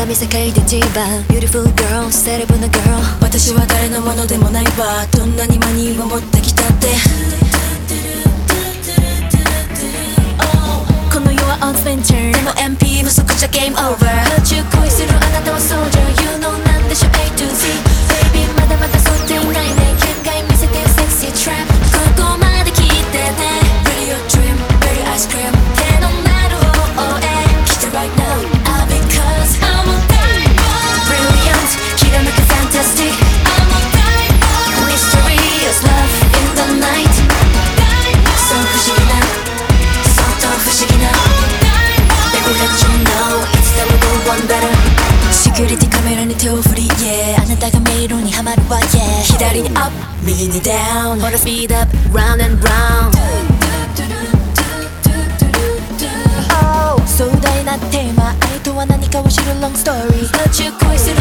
鏡世界で一番。Beautiful girl セレブな girl. 私は誰のものでもないわ。どんなにマニーを持ってきたって。この世はオンスベンチャーでも MP 不足じゃ game over 宇宙恋するあなたはソルジャー Yeah 左に up 右に down ほら speed up round and round Oh 壮大なテーマ愛とは何かを知る long story 宇宙恋する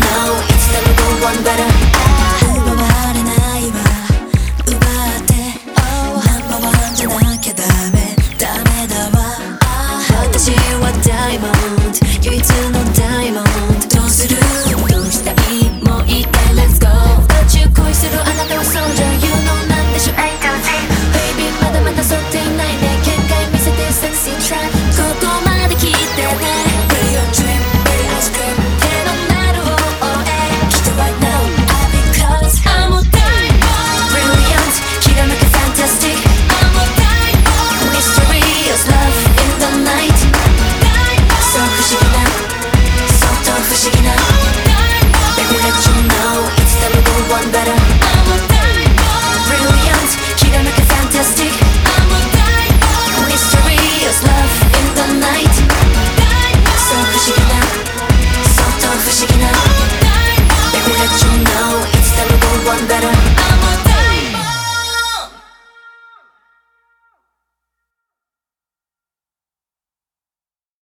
now.